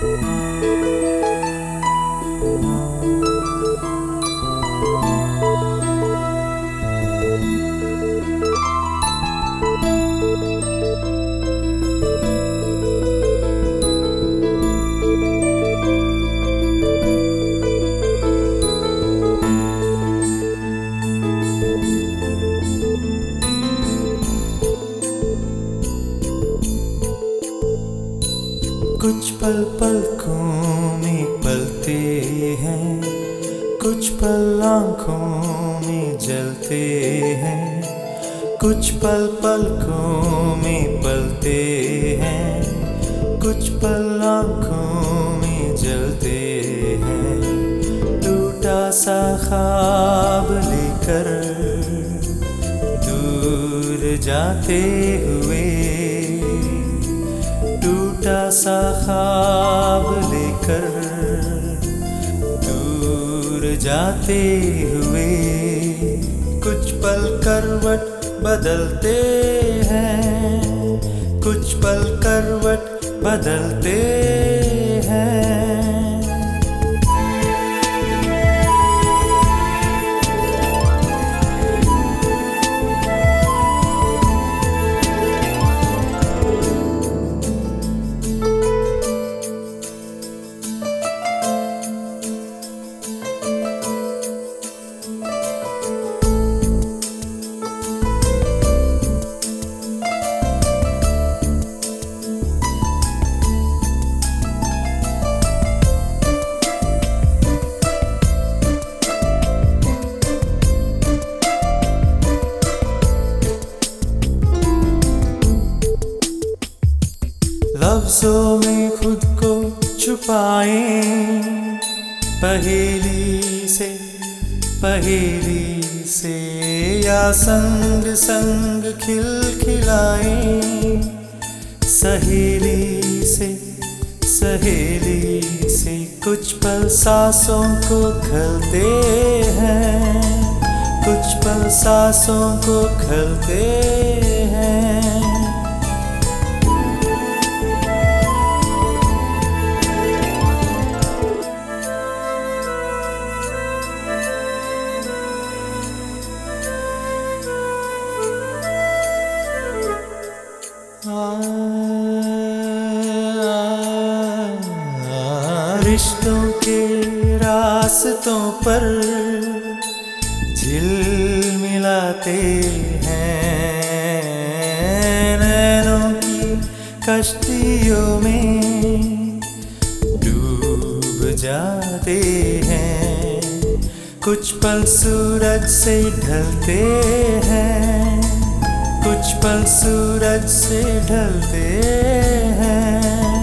Thank you. पल पलकों में पलते हैं, कुछ पल आँखों में जलते हैं, कुछ पल पलकों में पलते हैं, कुछ पल आँखों में जलते हैं। टूटा सा ख्वाब लेकर दूर जाते हुए सा खाब लेकर दूर जाते हुए कुछ पल करवट बदलते हैं, कुछ पल करवट बदलते हैं। लफ्जों में खुद को छुपाए। पहेली से पहेली से या संग संग खिल खिलाए सहेली से सहेली से कुछ पल सांसों को खलते हैं। कुछ पल सांसों को खलते हैं। रिश्तों के रास्तों पर झिल मिलाते हैं। नैनों की कश्तियों में डूब जाते हैं। कुछ पल सूरज से ढलते हैं। कुछ पल सूरज से ढलते हैं।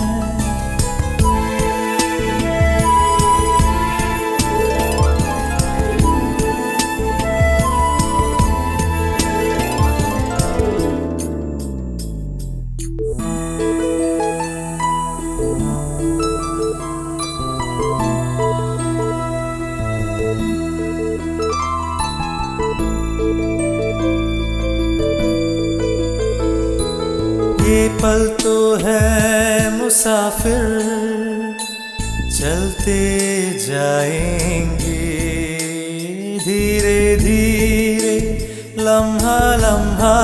पल तो है मुसाफिर, चलते जाएँगे। धीरे धीरे लम्हा लम्हा,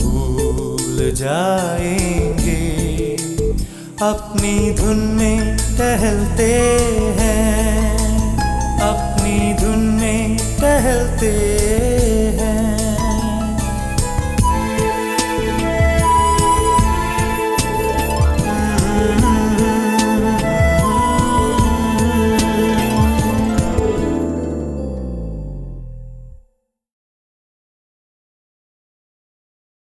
भूल जाएँगे। अपनी धुन में टहलते हैं, अपनी धुन में टहलते